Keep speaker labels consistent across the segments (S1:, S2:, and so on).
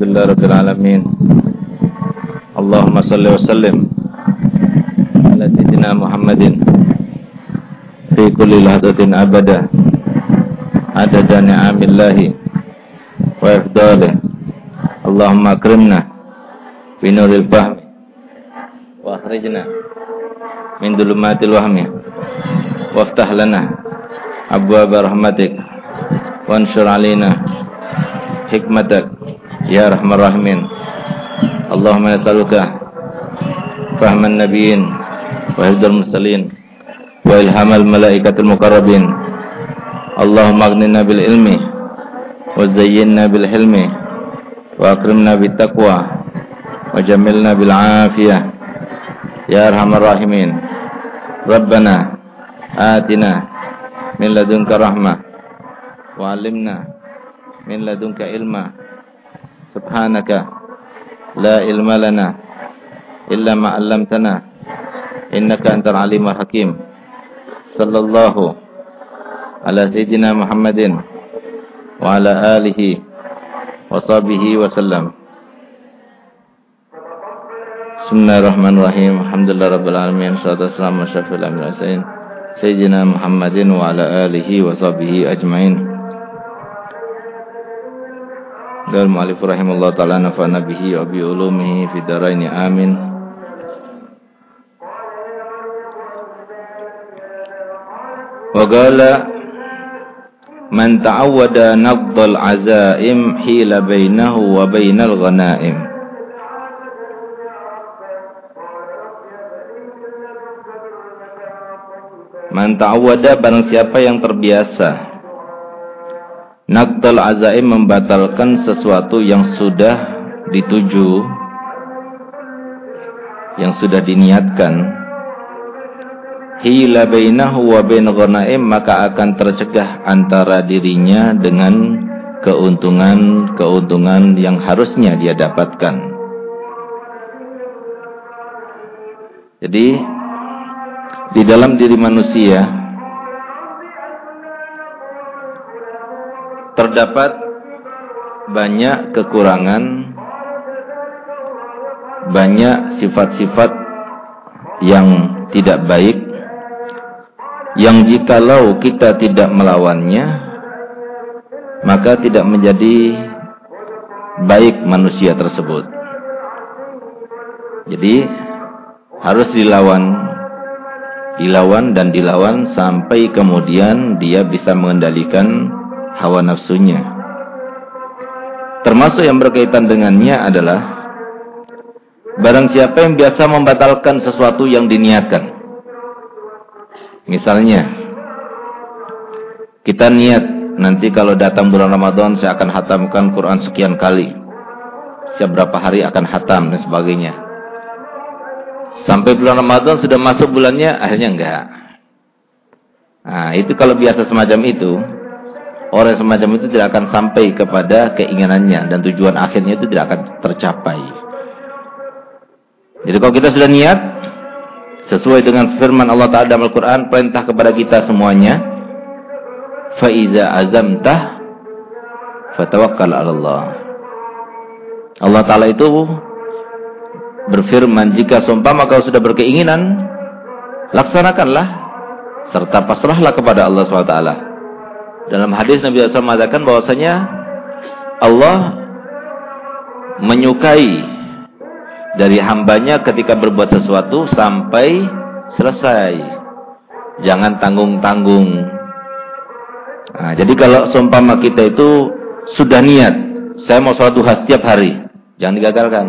S1: لله رب العالمين اللهم صل وسلم على سيدنا محمد في كل لحظة أبدا عدد نعم الله وإفضاله اللهم أكرمنا بنور الفهم وأخرجنا من ظلمات الوهم وافتح لنا أبواب رحمتك وانشر علينا حكمتك يا رحم الراحمين اللهم نسألك فهم النبيين وحفظ المرسلين وإلهام الملائكة المقربين. اللهم أغننا بالعلم وزينا بالحلم وأكرمنا بالتقوى وجملنا بالعافية. يا أرحم الراحمين. ربنا آتنا من لدنك رحمة وعلمنا من لدنك علما سبحانك لا علم لنا إلا ما علمتنا إنك أنت العليم الحكيم صلى الله على سيدنا محمد وعلى آله وصحبه وسلم Bismillahirrahmanirrahim. Alhamdulillah rabbil alamin. Shalatu wassalamu ala asyrafil anbiya'i Sayyidina Muhammadin wa ala alihi wa sahbihi ajmain. Qala al-mu'allif rahimallahu taala nafa'ana bihi wa bi ulumihi fid dharain amin. Wa qala man ta'awwada nabdal azaim hila bainahu wa bainal ghanaim. Man ta'awwada barang siapa yang terbiasa Naqdal azaim membatalkan sesuatu yang sudah dituju Yang sudah diniatkan. Hila bainahu wa bain ghanaim Maka akan tercegah antara dirinya dengan keuntungan-keuntungan yang harusnya dia dapatkan. Jadi di dalam diri manusia terdapat banyak kekurangan, banyak sifat-sifat yang tidak baik, yang jikalau kita tidak melawannya, maka tidak menjadi baik manusia tersebut. Jadi harus dilawan dilawan dan dilawan sampai kemudian dia bisa mengendalikan hawa nafsunya. Termasuk yang berkaitan dengannya adalah barang siapa yang biasa membatalkan sesuatu yang diniatkan. Misalnya kita niat nanti kalau datang bulan Ramadan saya akan hatamkan Quran sekian kali. Setiap berapa hari akan hatam dan sebagainya. Sampai bulan Ramadan sudah masuk bulannya, akhirnya enggak. Nah, itu kalau biasa semacam itu, orang semacam itu tidak akan sampai kepada keinginannya dan tujuan akhirnya itu tidak akan tercapai. Jadi kalau kita sudah niat sesuai dengan firman Allah Taala dalam Al-Qur'an perintah kepada kita semuanya, fa iza azamtah fatawakkal Allah. Allah Taala itu berfirman jika seumpama kau sudah berkeinginan laksanakanlah serta pasrahlah kepada Allah SWT dalam hadis Nabi SAW mengatakan bahwasanya Allah menyukai dari hambanya ketika berbuat sesuatu sampai selesai. Jangan tanggung-tanggung. Nah, jadi kalau seumpama kita itu sudah niat saya mau sholat duha setiap hari jangan digagalkan.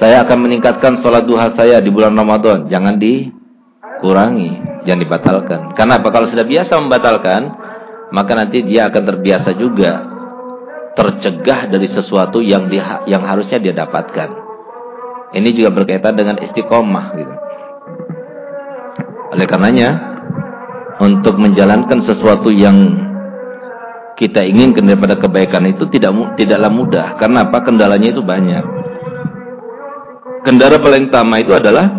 S1: Saya akan meningkatkan sholat duha saya di bulan Ramadan. Jangan dikurangi, jangan dibatalkan. Karena apa? Kalau sudah biasa membatalkan, maka nanti dia akan terbiasa juga tercegah dari sesuatu yang dia, yang harusnya dia dapatkan. Ini juga berkaitan dengan istiqomah gitu. Oleh karenanya, untuk menjalankan sesuatu yang kita inginkan daripada kebaikan itu tidak tidaklah mudah. Karena apa? Kendalanya itu banyak kendara paling utama itu adalah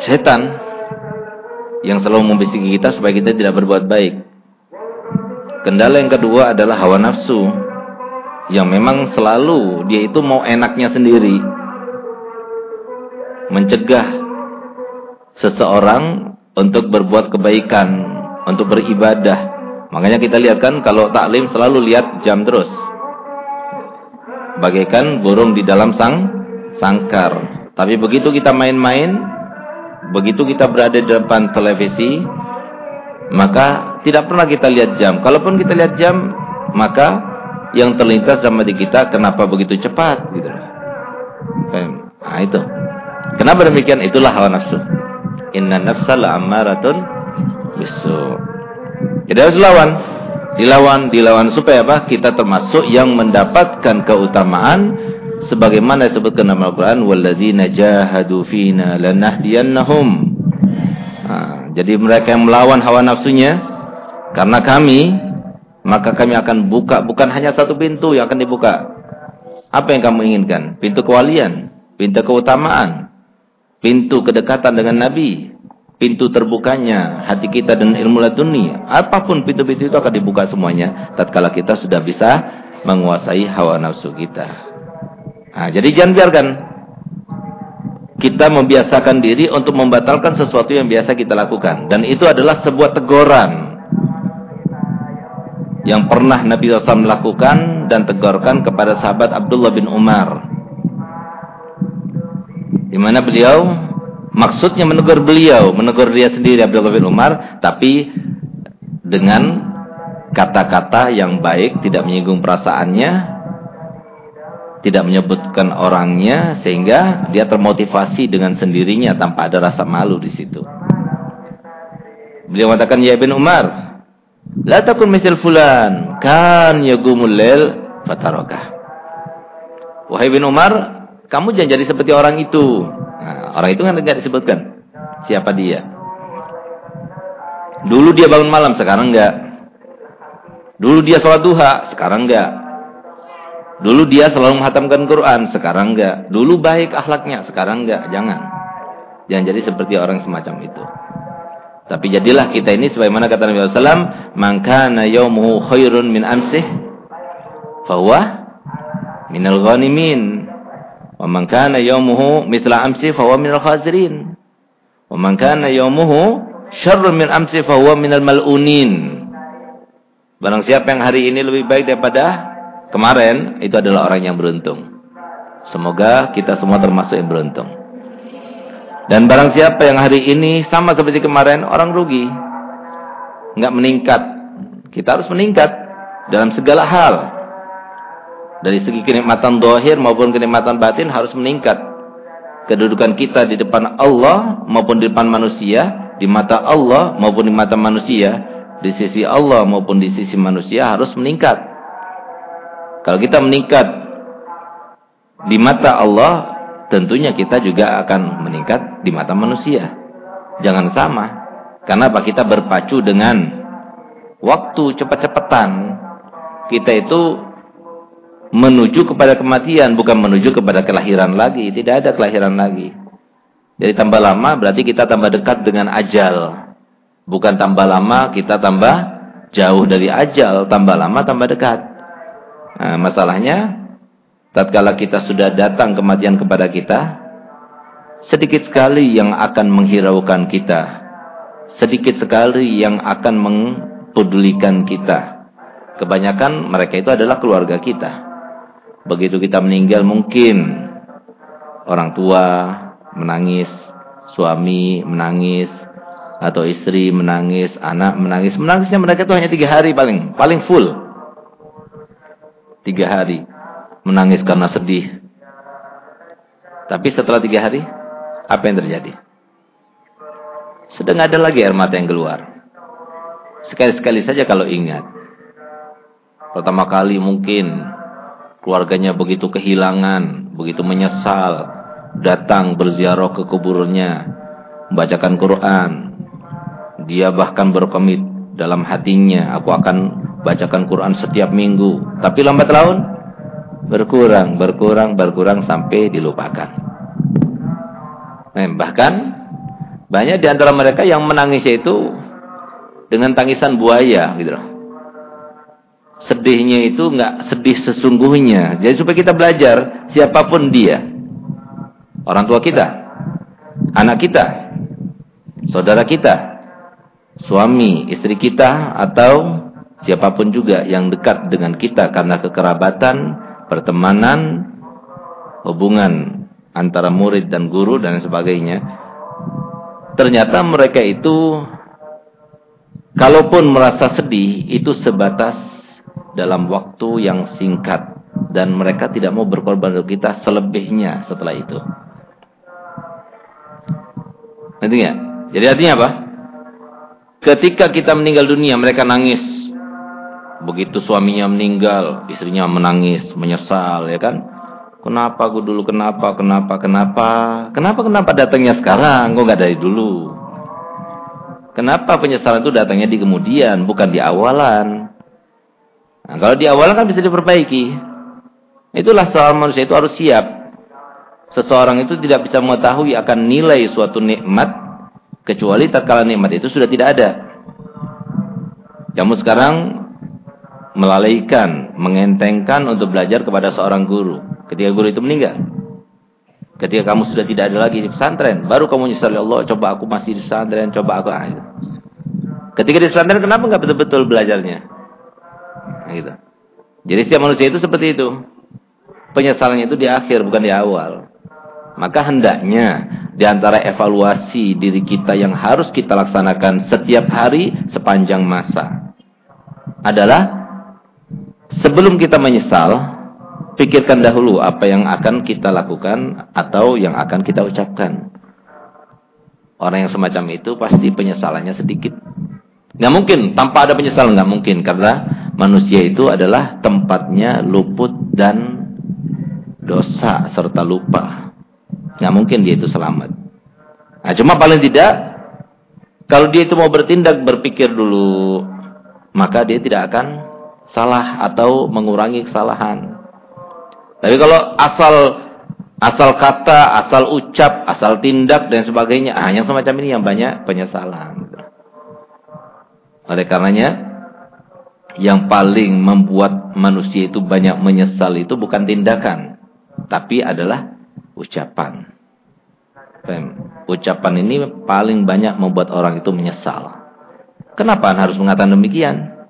S1: setan yang selalu membisiki kita supaya kita tidak berbuat baik. Kendala yang kedua adalah hawa nafsu yang memang selalu dia itu mau enaknya sendiri mencegah seseorang untuk berbuat kebaikan, untuk beribadah. Makanya kita lihat kan kalau taklim selalu lihat jam terus. Bagaikan burung di dalam sang sangkar. Tapi begitu kita main-main, begitu kita berada di depan televisi, maka tidak pernah kita lihat jam. Kalaupun kita lihat jam, maka yang terlintas sama di kita kenapa begitu cepat gitu. Nah itu. Kenapa demikian? Itulah hawa nafsu. Inna nafsa la'ammaratun bisu. Jadi harus lawan. Dilawan, dilawan supaya apa? Kita termasuk yang mendapatkan keutamaan sebagaimana disebutkan dalam Al-Qur'an walladzina jahadu fina lanahdiyannahum. Nah, jadi mereka yang melawan hawa nafsunya karena kami maka kami akan buka bukan hanya satu pintu yang akan dibuka. Apa yang kamu inginkan? Pintu kewalian, pintu keutamaan, pintu kedekatan dengan Nabi, pintu terbukanya hati kita dan ilmu laduni. Apa pun pintu-pintu itu akan dibuka semuanya tatkala kita sudah bisa menguasai hawa nafsu kita. Nah, jadi jangan biarkan kita membiasakan diri untuk membatalkan sesuatu yang biasa kita lakukan. Dan itu adalah sebuah teguran yang pernah Nabi SAW melakukan dan tegurkan kepada sahabat Abdullah bin Umar. Di mana beliau maksudnya menegur beliau, menegur dia sendiri Abdullah bin Umar, tapi dengan kata-kata yang baik, tidak menyinggung perasaannya, tidak menyebutkan orangnya sehingga dia termotivasi dengan sendirinya tanpa ada rasa malu di situ. Beliau mengatakan ya bin Umar, la takun misal fulan kan yagumul lail fataraka. Wahai bin Umar, kamu jangan jadi seperti orang itu. Nah, orang itu kan tidak disebutkan siapa dia. Dulu dia bangun malam, sekarang enggak. Dulu dia sholat duha, sekarang enggak. Dulu dia selalu menghatamkan Quran, sekarang enggak. Dulu baik akhlaknya, sekarang enggak. Jangan. Jangan jadi seperti orang semacam itu. Tapi jadilah kita ini sebagaimana kata Nabi SAW, "Man kana yaumuhu khairun min amsih, fahuwa minal ghanimin. Wa man kana yaumuhu mithla amsih, fahuwa minal khazirin. Wa man kana yaumuhu syarrun min amsih, fahuwa minal mal'unin." Barang siapa yang hari ini lebih baik daripada kemarin itu adalah orang yang beruntung. Semoga kita semua termasuk yang beruntung. Dan barang siapa yang hari ini sama seperti kemarin orang rugi. Enggak meningkat. Kita harus meningkat dalam segala hal. Dari segi kenikmatan dohir maupun kenikmatan batin harus meningkat. Kedudukan kita di depan Allah maupun di depan manusia, di mata Allah maupun di mata manusia, di sisi Allah maupun di sisi manusia harus meningkat. Kalau kita meningkat di mata Allah, tentunya kita juga akan meningkat di mata manusia. Jangan sama. Karena apa? Kita berpacu dengan waktu cepat-cepatan. Kita itu menuju kepada kematian, bukan menuju kepada kelahiran lagi. Tidak ada kelahiran lagi. Jadi tambah lama berarti kita tambah dekat dengan ajal. Bukan tambah lama kita tambah jauh dari ajal. Tambah lama tambah dekat. Nah, masalahnya tatkala kita sudah datang kematian kepada kita, sedikit sekali yang akan menghiraukan kita. Sedikit sekali yang akan mempedulikan kita. Kebanyakan mereka itu adalah keluarga kita. Begitu kita meninggal mungkin orang tua menangis, suami menangis, atau istri menangis, anak menangis. Menangisnya mereka itu hanya tiga hari paling, paling full tiga hari menangis karena sedih. Tapi setelah tiga hari, apa yang terjadi? Sudah nggak ada lagi air mata yang keluar. Sekali-sekali saja kalau ingat. Pertama kali mungkin keluarganya begitu kehilangan, begitu menyesal, datang berziarah ke kuburnya, membacakan Quran. Dia bahkan berkomit dalam hatinya, aku akan bacakan Quran setiap minggu. Tapi lambat laun berkurang, berkurang, berkurang sampai dilupakan. Nah, bahkan banyak di antara mereka yang menangis itu dengan tangisan buaya gitu loh. sedihnya itu nggak sedih sesungguhnya. Jadi supaya kita belajar siapa pun dia. Orang tua kita, anak kita, saudara kita, suami, istri kita atau siapa pun juga yang dekat dengan kita karena kekerabatan, pertemanan, hubungan antara murid dan guru dan sebagainya. Ternyata mereka itu kalaupun merasa sedih itu sebatas dalam waktu yang singkat dan mereka tidak mau berkorban untuk kita selebihnya setelah itu. Nanti ya? Jadi artinya apa? Ketika kita meninggal dunia mereka nangis. Begitu suaminya meninggal, istrinya menangis, menyesal ya kan? Kenapa gue dulu kenapa kenapa kenapa? Kenapa kenapa datangnya sekarang? Kok nggak dari dulu? Kenapa penyesalan itu datangnya di kemudian, bukan di awalan? Nah, kalau di awal kan bisa diperbaiki. Itulah soal manusia itu harus siap. Seseorang itu tidak bisa mengetahui akan nilai suatu nikmat kecuali tatkala nikmat itu sudah tidak ada. Kamu sekarang melalaikan, mengentengkan untuk belajar kepada seorang guru ketika guru itu meninggal. Ketika kamu sudah tidak ada lagi di pesantren, baru kamu nyesal ya Allah, coba aku masih di pesantren, coba aku. Ah, gitu. Ketika di pesantren kenapa nggak betul-betul belajarnya? gitu. Jadi setiap manusia itu seperti itu. Penyesalannya itu di akhir bukan di awal. Maka hendaknya di antara evaluasi diri kita yang harus kita laksanakan setiap hari sepanjang masa adalah sebelum kita menyesal, pikirkan dahulu apa yang akan kita lakukan atau yang akan kita ucapkan. Orang yang semacam itu pasti penyesalannya sedikit. Nggak mungkin tanpa ada penyesalan nggak mungkin karena manusia itu adalah tempatnya luput dan dosa serta lupa. Nggak mungkin dia itu selamat. Nah, cuma paling tidak kalau dia itu mau bertindak berpikir dulu maka dia tidak akan salah atau mengurangi kesalahan. Tapi kalau asal asal kata, asal ucap, asal tindak dan sebagainya, ah yang semacam ini yang banyak penyesalan. Oleh karenanya yang paling membuat manusia itu banyak menyesal itu bukan tindakan, tapi adalah ucapan. Ucapan ini paling banyak membuat orang itu menyesal. Kenapa harus mengatakan demikian?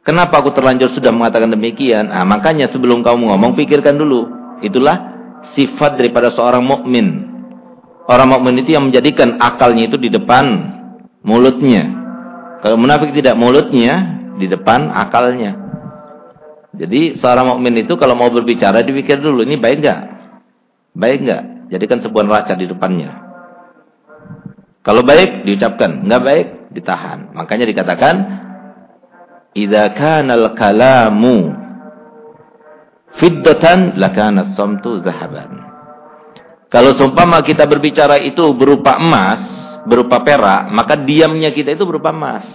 S1: Kenapa aku terlanjur sudah mengatakan demikian? Ah, makanya sebelum kamu ngomong pikirkan dulu. Itulah sifat daripada seorang mukmin. Orang mukmin itu yang menjadikan akalnya itu di depan mulutnya. Kalau munafik tidak mulutnya, di depan akalnya. Jadi seorang mukmin itu kalau mau berbicara dipikir dulu, ini baik enggak? Baik enggak? Jadikan sebuah neraca di depannya. Kalau baik diucapkan, enggak baik ditahan. Makanya dikatakan idza kana al-kalamu fiddatan lakana as-samtu zahaban. Kalau seumpama kita berbicara itu berupa emas, berupa perak, maka diamnya kita itu berupa emas.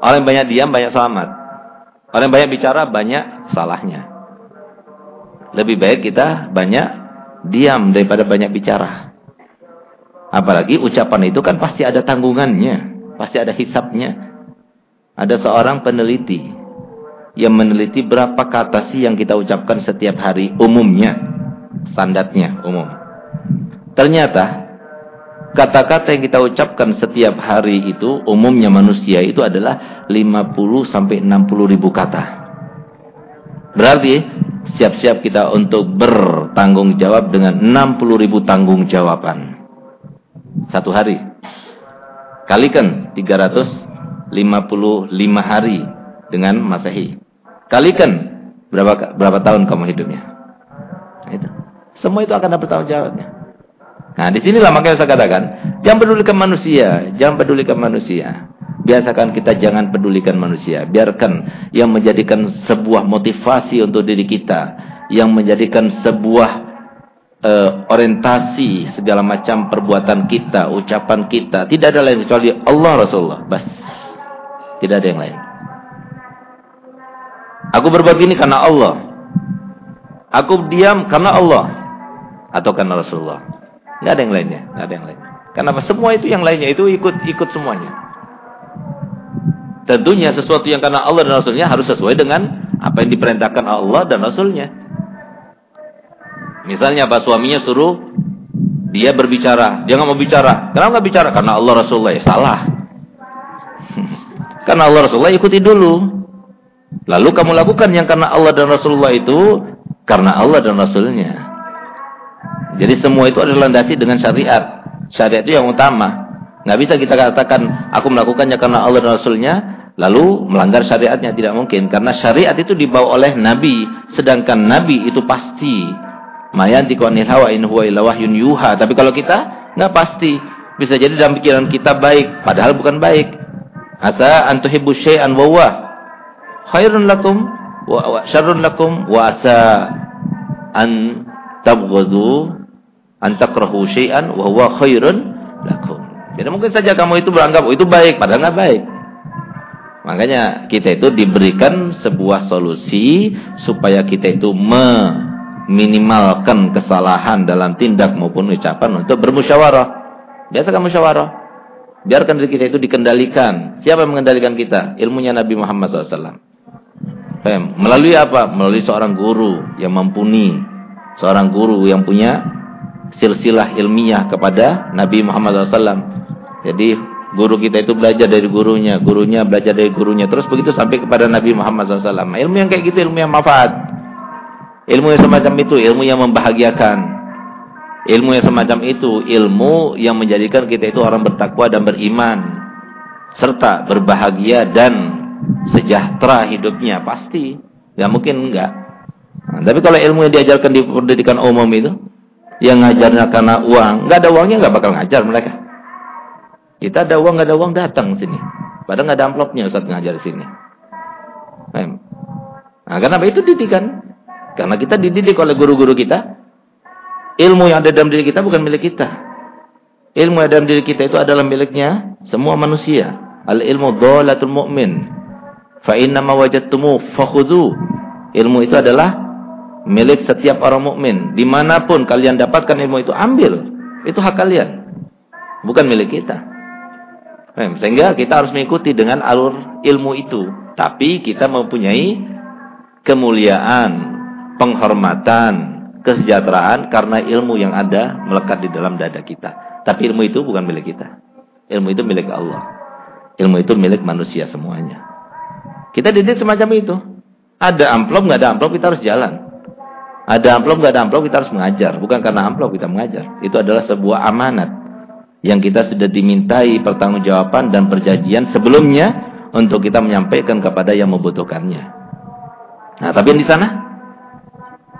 S1: Orang yang banyak diam banyak selamat. Orang yang banyak bicara banyak salahnya. Lebih baik kita banyak diam daripada banyak bicara. Apalagi ucapan itu kan pasti ada tanggungannya, pasti ada hisapnya. Ada seorang peneliti yang meneliti berapa kata sih yang kita ucapkan setiap hari umumnya, standarnya umum. Ternyata Kata-kata yang kita ucapkan setiap hari itu umumnya manusia itu adalah 50 sampai 60 ribu kata. Berarti siap-siap kita untuk bertanggung jawab dengan 60 ribu tanggung jawaban. Satu hari. Kalikan 355 hari dengan Masehi. Kalikan berapa berapa tahun kamu hidupnya. Nah, itu. Semua itu akan ada bertanggung jawabnya. Nah, di sinilah makanya saya katakan, jangan pedulikan manusia, jangan pedulikan manusia. Biasakan kita jangan pedulikan manusia. Biarkan yang menjadikan sebuah motivasi untuk diri kita, yang menjadikan sebuah uh, orientasi segala macam perbuatan kita, ucapan kita, tidak ada lain kecuali Allah Rasulullah. Bas. Tidak ada yang lain. Aku berbuat ini karena Allah. Aku diam karena Allah atau karena Rasulullah. Nggak ada yang lainnya, nggak ada yang lainnya. Kenapa? Semua itu yang lainnya itu ikut ikut semuanya. Tentunya sesuatu yang karena Allah dan Rasulnya harus sesuai dengan apa yang diperintahkan Allah dan Rasulnya. Misalnya apa suaminya suruh dia berbicara, dia nggak mau bicara. Kenapa nggak bicara? Karena Allah Rasulullah ya salah. Karena Allah Rasulullah ikuti dulu. Lalu kamu lakukan yang karena Allah dan Rasulullah itu karena Allah dan Rasulnya. Jadi semua itu adalah landasi dengan syariat. Syariat itu yang utama. Nggak bisa kita katakan aku melakukannya karena Allah dan Rasulnya, lalu melanggar syariatnya tidak mungkin. Karena syariat itu dibawa oleh Nabi, sedangkan Nabi itu pasti Mayantiqu anil hawa in yuha. Tapi kalau kita nggak pasti. Bisa jadi dalam pikiran kita baik, padahal bukan baik. Asa antuhibbu syai'an wa huwa khairun lakum wa, syarrun lakum wa asa an tabghadu an takrahu syai'an wa huwa khairun lakum. Jadi mungkin saja kamu itu beranggap oh, itu baik padahal nggak baik. Makanya kita itu diberikan sebuah solusi supaya kita itu me minimalkan kesalahan dalam tindak maupun ucapan untuk bermusyawarah. Biasakan musyawarah. Biarkan diri kita itu dikendalikan. Siapa yang mengendalikan kita? Ilmunya Nabi Muhammad SAW. Melalui apa? Melalui seorang guru yang mumpuni. Seorang guru yang punya silsilah ilmiah kepada Nabi Muhammad SAW. Jadi guru kita itu belajar dari gurunya. Gurunya belajar dari gurunya. Terus begitu sampai kepada Nabi Muhammad SAW. Ilmu yang kayak gitu ilmu yang manfaat. Ilmu yang semacam itu ilmu yang membahagiakan. Ilmu yang semacam itu ilmu yang menjadikan kita itu orang bertakwa dan beriman serta berbahagia dan sejahtera hidupnya pasti. Gak mungkin enggak. Nah, tapi kalau ilmu yang diajarkan di pendidikan umum itu yang ngajarnya karena uang, nggak ada uangnya nggak bakal ngajar mereka. Kita ada uang nggak ada uang datang sini. Padahal nggak ada amplopnya saat ngajar di sini. Nah, kenapa itu didikan? Karena kita dididik oleh guru-guru kita. Ilmu yang ada dalam diri kita bukan milik kita. Ilmu yang ada dalam diri kita itu adalah miliknya semua manusia. Al-ilmu dholatul mu'min. Fa inna ma. Ilmu itu adalah milik setiap orang mukmin. Di mana pun kalian dapatkan ilmu itu, ambil. Itu hak kalian. Bukan milik kita. Sehingga kita harus mengikuti dengan alur ilmu itu. Tapi kita mempunyai kemuliaan penghormatan, kesejahteraan karena ilmu yang ada melekat di dalam dada kita. Tapi ilmu itu bukan milik kita. Ilmu itu milik Allah. Ilmu itu milik manusia semuanya. Kita didik semacam itu. Ada amplop, nggak ada amplop, kita harus jalan. Ada amplop, nggak ada amplop, kita harus mengajar. Bukan karena amplop kita mengajar. Itu adalah sebuah amanat. Yang kita sudah dimintai pertanggungjawaban dan perjanjian sebelumnya untuk kita menyampaikan kepada yang membutuhkannya. Nah, tapi yang di sana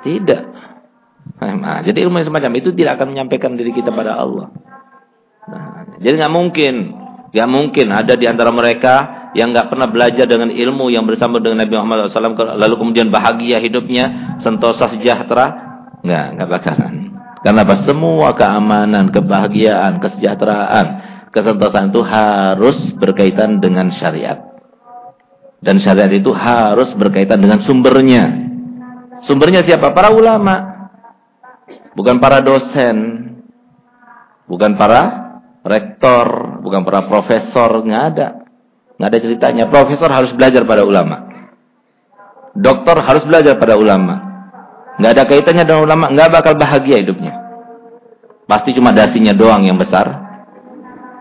S1: tidak. Nah, jadi ilmu yang semacam itu tidak akan menyampaikan diri kita pada Allah. Nah, jadi nggak mungkin, nggak mungkin ada di antara mereka yang nggak pernah belajar dengan ilmu yang bersama dengan Nabi Muhammad SAW lalu kemudian bahagia hidupnya, sentosa sejahtera, nggak, nggak bakalan. Karena apa? Semua keamanan, kebahagiaan, kesejahteraan, kesentosaan itu harus berkaitan dengan syariat. Dan syariat itu harus berkaitan dengan sumbernya. Sumbernya siapa? Para ulama. Bukan para dosen. Bukan para rektor. Bukan para profesor. Nggak ada. Nggak ada ceritanya. Profesor harus belajar pada ulama. Dokter harus belajar pada ulama. Nggak ada kaitannya dengan ulama. Nggak bakal bahagia hidupnya. Pasti cuma dasinya doang yang besar.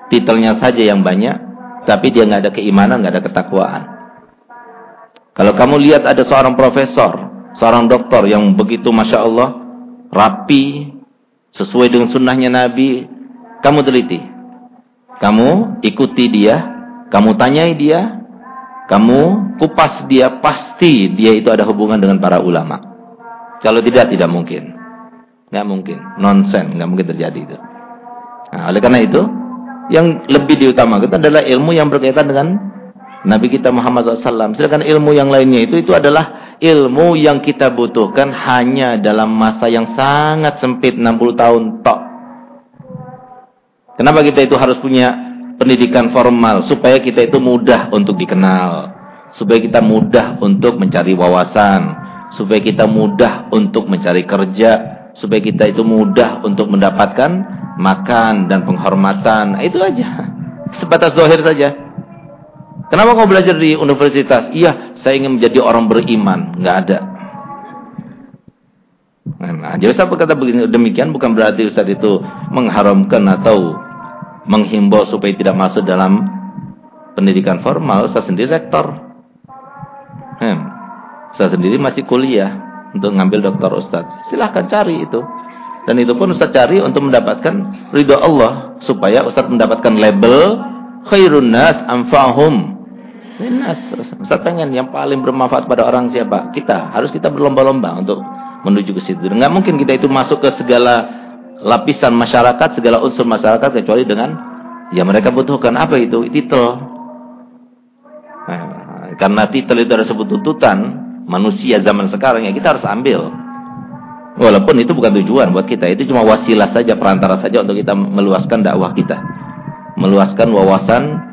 S1: Titelnya saja yang banyak. Tapi dia nggak ada keimanan, nggak ada ketakwaan. Kalau kamu lihat ada seorang profesor seorang dokter yang begitu Masya Allah, rapi, sesuai dengan sunnahnya Nabi, kamu teliti. Kamu ikuti dia, kamu tanyai dia, kamu kupas dia, pasti dia itu ada hubungan dengan para ulama. Kalau tidak, tidak mungkin. Nggak mungkin. Nonsen, nggak mungkin terjadi itu. Nah, oleh karena itu, yang lebih diutamakan adalah ilmu yang berkaitan dengan Nabi kita Muhammad SAW. Sedangkan ilmu yang lainnya itu itu adalah ilmu yang kita butuhkan hanya dalam masa yang sangat sempit 60 tahun tok. Kenapa kita itu harus punya pendidikan formal supaya kita itu mudah untuk dikenal, supaya kita mudah untuk mencari wawasan, supaya kita mudah untuk mencari kerja, supaya kita itu mudah untuk mendapatkan makan dan penghormatan. Itu aja. Sebatas dohir saja. Kenapa kau belajar di universitas? Iya, saya ingin menjadi orang beriman. Enggak ada. Nah, jadi saya berkata begini, demikian bukan berarti Ustaz itu mengharamkan atau menghimbau supaya tidak masuk dalam pendidikan formal. Saya sendiri rektor. Hmm. Saya sendiri masih kuliah untuk ngambil doktor Ustaz. Silahkan cari itu. Dan itu pun Ustaz cari untuk mendapatkan ridho Allah. Supaya Ustaz mendapatkan label khairun nas anfa'hum Nas, Ustaz pengen yang paling bermanfaat pada orang siapa? Kita. Harus kita berlomba-lomba untuk menuju ke situ. Enggak mungkin kita itu masuk ke segala lapisan masyarakat, segala unsur masyarakat kecuali dengan ya mereka butuhkan apa itu? Titel. Nah, karena titel itu ada sebut tuntutan manusia zaman sekarang ya kita harus ambil. Walaupun itu bukan tujuan buat kita, itu cuma wasilah saja, perantara saja untuk kita meluaskan dakwah kita. Meluaskan wawasan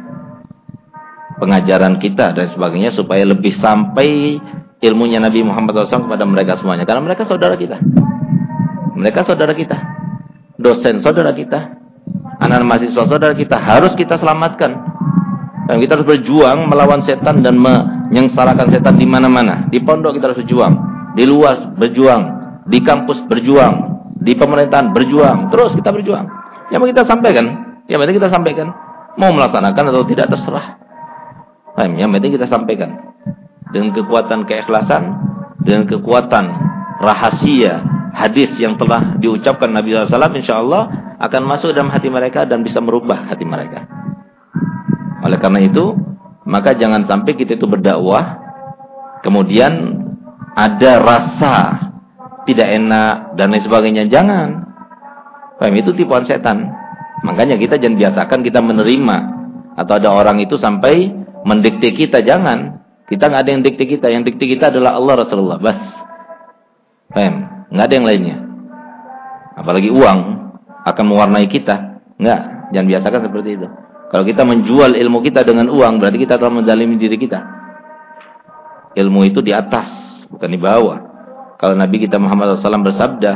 S1: pengajaran kita dan sebagainya supaya lebih sampai ilmunya Nabi Muhammad SAW kepada mereka semuanya. Karena mereka saudara kita. Mereka saudara kita. Dosen saudara kita. Anak-anak mahasiswa saudara kita. Harus kita selamatkan. Dan kita harus berjuang melawan setan dan menyengsarakan setan di mana-mana. Di pondok kita harus berjuang. Di luar berjuang. Di kampus berjuang. Di pemerintahan berjuang. Terus kita berjuang. Yang mau kita sampaikan. Yang penting kita sampaikan. Mau melaksanakan atau tidak terserah. Paham? Yang penting kita sampaikan. Dengan kekuatan keikhlasan, dengan kekuatan rahasia hadis yang telah diucapkan Nabi SAW, insya Allah akan masuk dalam hati mereka dan bisa merubah hati mereka. Oleh karena itu, maka jangan sampai kita itu berdakwah, kemudian ada rasa tidak enak dan lain sebagainya. Jangan. Paham? Itu tipuan setan. Makanya kita jangan biasakan kita menerima. Atau ada orang itu sampai mendikte kita jangan. Kita nggak ada yang dikte kita, yang dikte kita adalah Allah Rasulullah. Bas. Paham? Nggak ada yang lainnya. Apalagi uang akan mewarnai kita. Nggak, jangan biasakan seperti itu. Kalau kita menjual ilmu kita dengan uang, berarti kita telah mendalimi diri kita. Ilmu itu di atas, bukan di bawah. Kalau Nabi kita Muhammad SAW bersabda,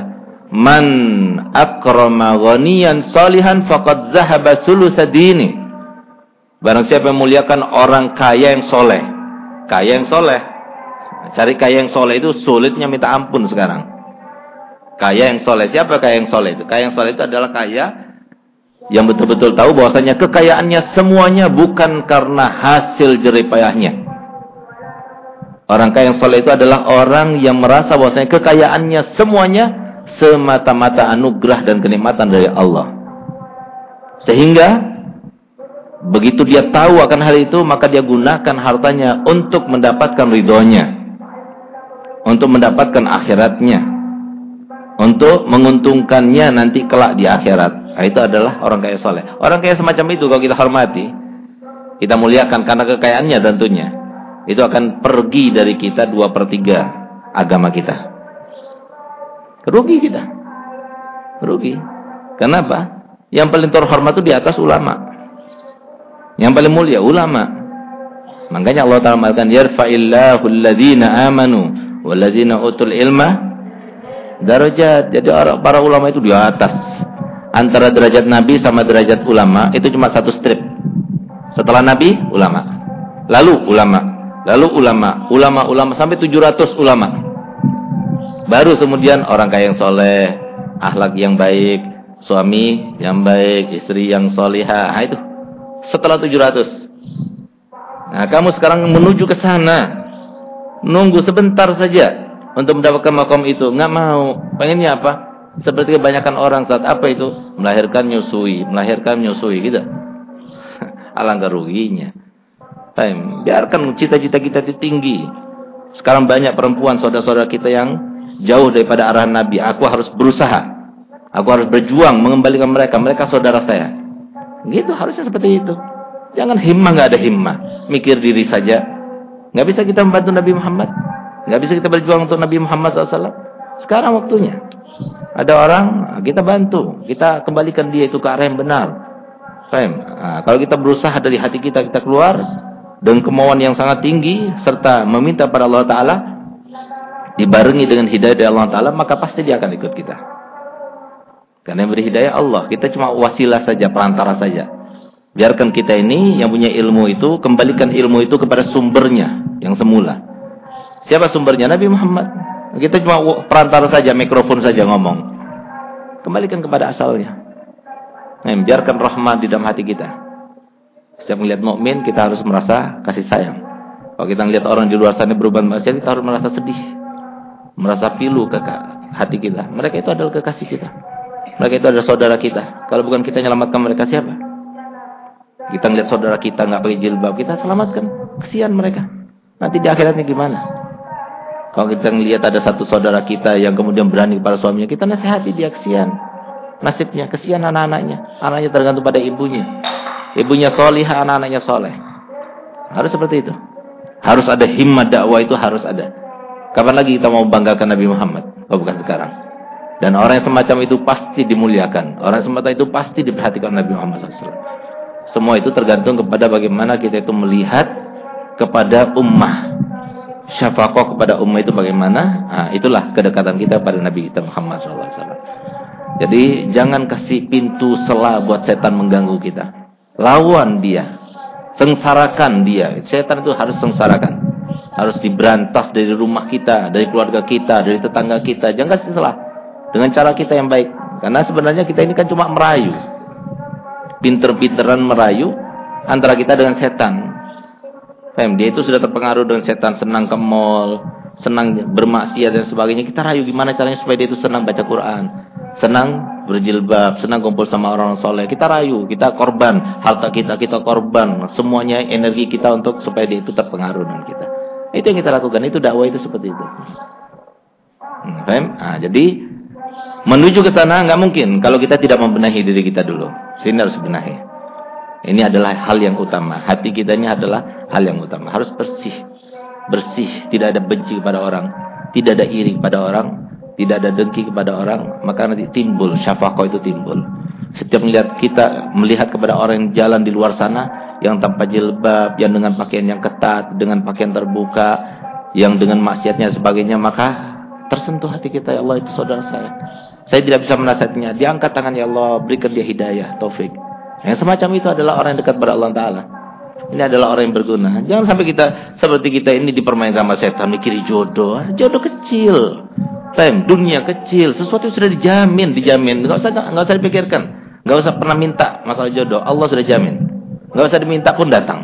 S1: Man akrama ghaniyan salihan faqad zahaba sulusadini. Barang siapa yang muliakan orang kaya yang soleh. Kaya yang soleh. Cari kaya yang soleh itu sulitnya minta ampun sekarang. Kaya yang soleh. Siapa kaya yang soleh itu? Kaya yang soleh itu adalah kaya yang betul-betul tahu bahwasanya kekayaannya semuanya bukan karena hasil jeripayahnya. Orang kaya yang soleh itu adalah orang yang merasa bahwasanya kekayaannya semuanya semata-mata anugerah dan kenikmatan dari Allah. Sehingga Begitu dia tahu akan hal itu, maka dia gunakan hartanya untuk mendapatkan ridhonya. Untuk mendapatkan akhiratnya. Untuk menguntungkannya nanti kelak di akhirat. Nah, itu adalah orang kaya soleh. Orang kaya semacam itu kalau kita hormati, kita muliakan karena kekayaannya tentunya. Itu akan pergi dari kita dua per tiga agama kita. Rugi kita. Rugi. Kenapa? Yang paling terhormat itu di atas ulama. Yang paling mulia ulama. Makanya Allah Taala mengatakan yarfa'illahu alladhina amanu walladzina utul ilma darajat. Jadi para ulama itu di atas. Antara derajat nabi sama derajat ulama itu cuma satu strip. Setelah nabi ulama. Lalu ulama. Lalu ulama, ulama-ulama sampai 700 ulama. Baru kemudian orang kaya yang soleh, akhlak yang baik, suami yang baik, istri yang solihah. Nah, itu setelah 700. Nah, kamu sekarang menuju ke sana. Nunggu sebentar saja untuk mendapatkan makom itu. Nggak mau. Pengennya apa? Seperti kebanyakan orang saat apa itu? Melahirkan nyusui. Melahirkan nyusui. Gitu. Alangkah ruginya. Biarkan cita-cita kita itu tinggi. Sekarang banyak perempuan saudara-saudara kita yang jauh daripada arahan Nabi. Aku harus berusaha. Aku harus berjuang mengembalikan mereka. Mereka saudara saya. Gitu harusnya seperti itu. Jangan himmah nggak ada himmah, mikir diri saja. Nggak bisa kita membantu Nabi Muhammad, nggak bisa kita berjuang untuk Nabi Muhammad SAW. Sekarang waktunya. Ada orang kita bantu, kita kembalikan dia itu ke arah yang benar. Faham? Nah, kalau kita berusaha dari hati kita kita keluar dengan kemauan yang sangat tinggi serta meminta pada Allah Taala dibarengi dengan hidayah dari Allah Taala maka pasti dia akan ikut kita. Karena yang beri hidayah Allah. Kita cuma wasilah saja, perantara saja. Biarkan kita ini yang punya ilmu itu kembalikan ilmu itu kepada sumbernya yang semula. Siapa sumbernya? Nabi Muhammad. Kita cuma perantara saja, mikrofon saja ngomong. Kembalikan kepada asalnya. Nah, biarkan rahmat di dalam hati kita. Setiap melihat mukmin kita harus merasa kasih sayang. Kalau kita melihat orang di luar sana berubah maksiat, kita harus merasa sedih. Merasa pilu ke hati kita. Mereka itu adalah kekasih kita. Mereka itu adalah saudara kita. Kalau bukan kita menyelamatkan mereka siapa? Kita ngeliat saudara kita nggak pakai jilbab, kita selamatkan. Kesian mereka. Nanti di akhiratnya gimana? Kalau kita ngelihat ada satu saudara kita yang kemudian berani kepada suaminya, kita nasihati dia kesian. Nasibnya, kesian anak-anaknya. Anaknya tergantung pada ibunya. Ibunya solihah, anak-anaknya soleh. Harus seperti itu. Harus ada himmat dakwah itu harus ada. Kapan lagi kita mau banggakan Nabi Muhammad? Oh bukan sekarang. Dan orang yang semacam itu pasti dimuliakan. Orang semacam itu pasti diperhatikan Nabi Muhammad SAW. Semua itu tergantung kepada bagaimana kita itu melihat kepada ummah. Syafaqah kepada ummah itu bagaimana? Nah, itulah kedekatan kita pada Nabi kita Muhammad SAW. Jadi jangan kasih pintu sela buat setan mengganggu kita. Lawan dia. Sengsarakan dia. Setan itu harus sengsarakan. Harus diberantas dari rumah kita, dari keluarga kita, dari tetangga kita. Jangan kasih salah. Dengan cara kita yang baik. Karena sebenarnya kita ini kan cuma merayu pinter-pinteran merayu antara kita dengan setan. Fem, dia itu sudah terpengaruh dengan setan, senang ke mall, senang bermaksiat dan sebagainya. Kita rayu gimana caranya supaya dia itu senang baca Quran, senang berjilbab, senang kumpul sama orang soleh. Kita rayu, kita korban, harta kita kita korban, semuanya energi kita untuk supaya dia itu terpengaruh dengan kita. Itu yang kita lakukan, itu dakwah itu seperti itu. Hmm, Nah, jadi Menuju ke sana nggak mungkin kalau kita tidak membenahi diri kita dulu. Sini harus benahi. Ini adalah hal yang utama. Hati kita ini adalah hal yang utama. Harus bersih. Bersih, tidak ada benci kepada orang, tidak ada iri kepada orang, tidak ada dengki kepada orang, maka nanti timbul syafaqah itu timbul. Setiap melihat kita melihat kepada orang yang jalan di luar sana yang tanpa jilbab, yang dengan pakaian yang ketat, dengan pakaian terbuka, yang dengan maksiatnya sebagainya, maka tersentuh hati kita ya Allah itu saudara saya. Saya tidak bisa menasihatinya. Diangkat tangan ya Allah, berikan dia hidayah, taufik. Yang semacam itu adalah orang yang dekat kepada Allah Taala. Ini adalah orang yang berguna. Jangan sampai kita seperti kita ini dipermainkan sama setan, mikiri jodoh. Jodoh kecil. Time, dunia kecil. Sesuatu yang sudah dijamin, dijamin. Enggak usah enggak usah dipikirkan. Enggak usah pernah minta masalah jodoh. Allah sudah jamin. Enggak usah diminta pun datang.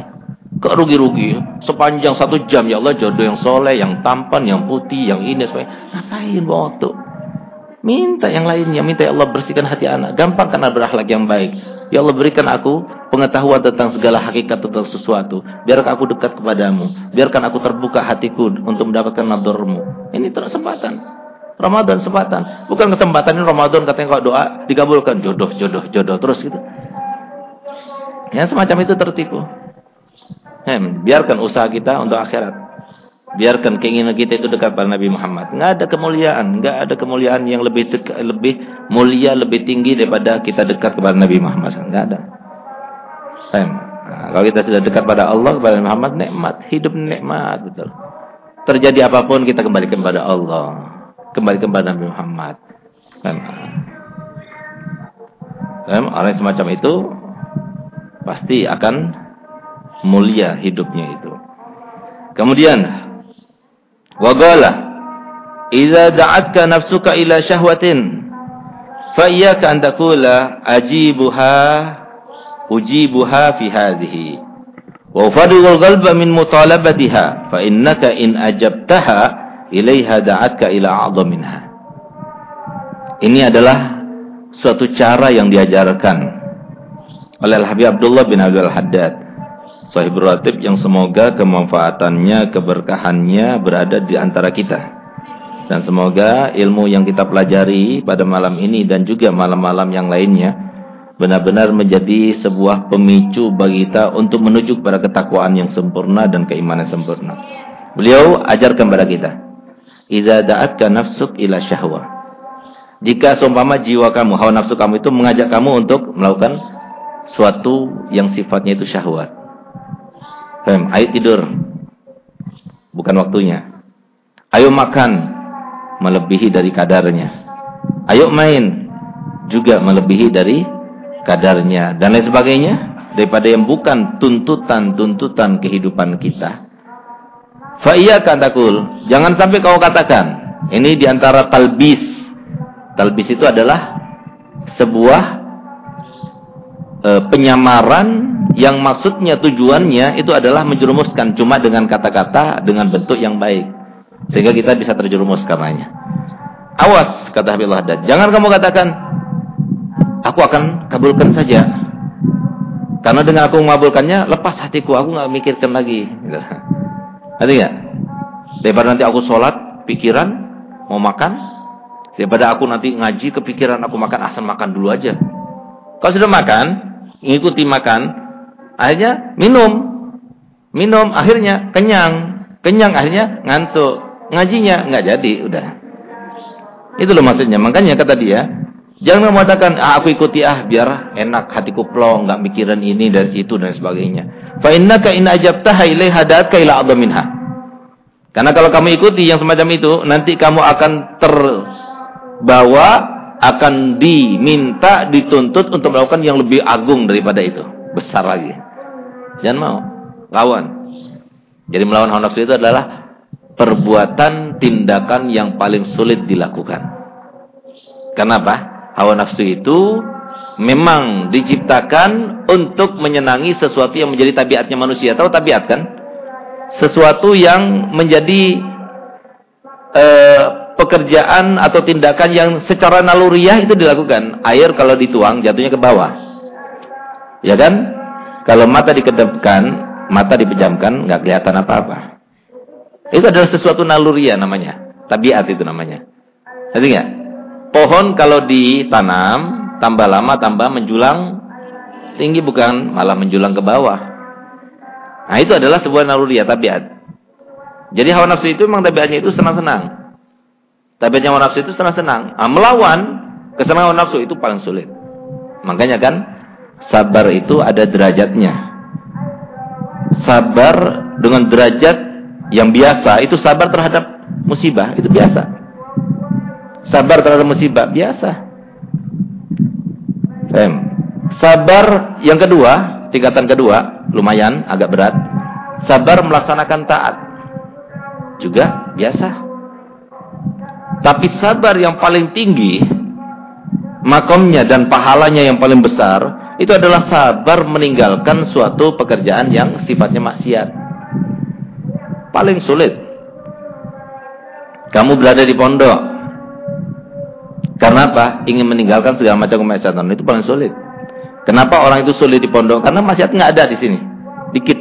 S1: Kok rugi-rugi? Sepanjang satu jam ya Allah jodoh yang soleh, yang tampan, yang putih, yang ini. Ngapain waktu? Minta yang lainnya, minta ya Allah bersihkan hati anak. Gampang karena berakhlak yang baik. Ya Allah berikan aku pengetahuan tentang segala hakikat tentang sesuatu. Biarkan aku dekat kepadamu. Biarkan aku terbuka hatiku untuk mendapatkan nadormu. Ini kesempatan. Ramadan kesempatan. Bukan kesempatan ini Ramadan katanya kalau doa dikabulkan. Jodoh, jodoh, jodoh. Terus gitu. Yang semacam itu tertipu. Hem, biarkan usaha kita untuk akhirat. Biarkan keinginan kita itu dekat pada Nabi Muhammad. Enggak ada kemuliaan, enggak ada kemuliaan yang lebih dekat, lebih mulia, lebih tinggi daripada kita dekat kepada Nabi Muhammad. Enggak ada. Nah, kalau kita sudah dekat pada Allah kepada Muhammad, nikmat, hidup nikmat betul. Terjadi apa pun kita kembali kepada Allah, kembali kepada Nabi Muhammad. Orang semacam itu pasti akan mulia hidupnya itu. Kemudian Wa qala idza da'atka nafsuka ila syahwatin fa iyyaka an taqula ajibuha ujibuha fi hadhihi. Wa ufadul qalba min mutalabatiha fa innaka in ajabtaha ilaiha da'atka ila minha. Ini adalah suatu cara yang diajarkan oleh Habib Abdullah bin Abdul Haddad Sahib Ratib yang semoga kemanfaatannya, keberkahannya berada di antara kita. Dan semoga ilmu yang kita pelajari pada malam ini dan juga malam-malam yang lainnya benar-benar menjadi sebuah pemicu bagi kita untuk menuju kepada ketakwaan yang sempurna dan keimanan sempurna. Beliau ajarkan kepada kita, "Idza da'atka nafsuk ila syahwah." Jika seumpama jiwa kamu, hawa nafsu kamu itu mengajak kamu untuk melakukan suatu yang sifatnya itu syahwat. Fem, ayo tidur. Bukan waktunya. Ayo makan melebihi dari kadarnya. Ayo main juga melebihi dari kadarnya dan lain sebagainya. daripada yang bukan tuntutan-tuntutan kehidupan kita. Fa iyyaka takul, jangan sampai kau katakan. Ini di antara talbis. Talbis itu adalah sebuah e, penyamaran yang maksudnya tujuannya itu adalah menjerumuskan cuma dengan kata-kata dengan bentuk yang baik. Sehingga kita bisa terjerumus karenanya. Awas kata Habibullah Haddad, jangan kamu katakan aku akan kabulkan saja. Karena dengan aku mengabulkannya lepas hatiku, aku nggak mikirkan lagi. Ngerti nggak? Daripada nanti aku sholat, pikiran, mau makan. Daripada aku nanti ngaji, kepikiran aku makan, asal makan dulu aja. Kalau sudah makan, ngikuti makan, akhirnya minum. Minum, akhirnya kenyang. Kenyang, akhirnya ngantuk. Ngajinya nggak jadi, udah. Itu loh maksudnya. Makanya kata dia, jangan mengatakan ah, aku ikuti ah biar enak hatiku plong, nggak mikirin ini dan itu dan sebagainya. Fa innaka in ajabtaha ilaiha da'atka ila minha. Karena kalau kamu ikuti yang semacam itu, nanti kamu akan terbawa, akan diminta, dituntut untuk melakukan yang lebih agung daripada itu. Besar lagi. Jangan mau. Lawan. Jadi melawan hawa nafsu itu adalah perbuatan, tindakan yang paling sulit dilakukan. Kenapa? Hawa nafsu itu memang diciptakan untuk menyenangi sesuatu yang menjadi tabiatnya manusia. Tahu tabiat kan? Sesuatu yang menjadi uh, pekerjaan atau tindakan yang secara naluriah itu dilakukan. Air kalau dituang jatuhnya ke bawah. Ya kan? Kalau mata dikedepkan, mata dipejamkan, nggak kelihatan apa-apa. Itu adalah sesuatu naluriah namanya. Tabiat itu namanya. Jadi nggak? Pohon kalau ditanam tambah lama tambah menjulang tinggi bukan malah menjulang ke bawah. Nah itu adalah sebuah naluri tabiat. Jadi hawa nafsu itu memang tabiatnya itu senang-senang. Tabiatnya hawa nafsu itu senang-senang. Nah, melawan kesenangan hawa nafsu itu paling sulit. Makanya kan sabar itu ada derajatnya. Sabar dengan derajat yang biasa itu sabar terhadap musibah itu biasa. Sabar terhadap musibah biasa. Fem. Sabar yang kedua, tingkatan kedua, lumayan agak berat. Sabar melaksanakan taat. Juga biasa. Tapi sabar yang paling tinggi, makomnya dan pahalanya yang paling besar, itu adalah sabar meninggalkan suatu pekerjaan yang sifatnya maksiat. Paling sulit. Kamu berada di pondok, karena apa? Ingin meninggalkan segala macam kemaksiatan itu paling sulit. Kenapa orang itu sulit di pondok? Karena maksiat nggak ada di sini. Dikit.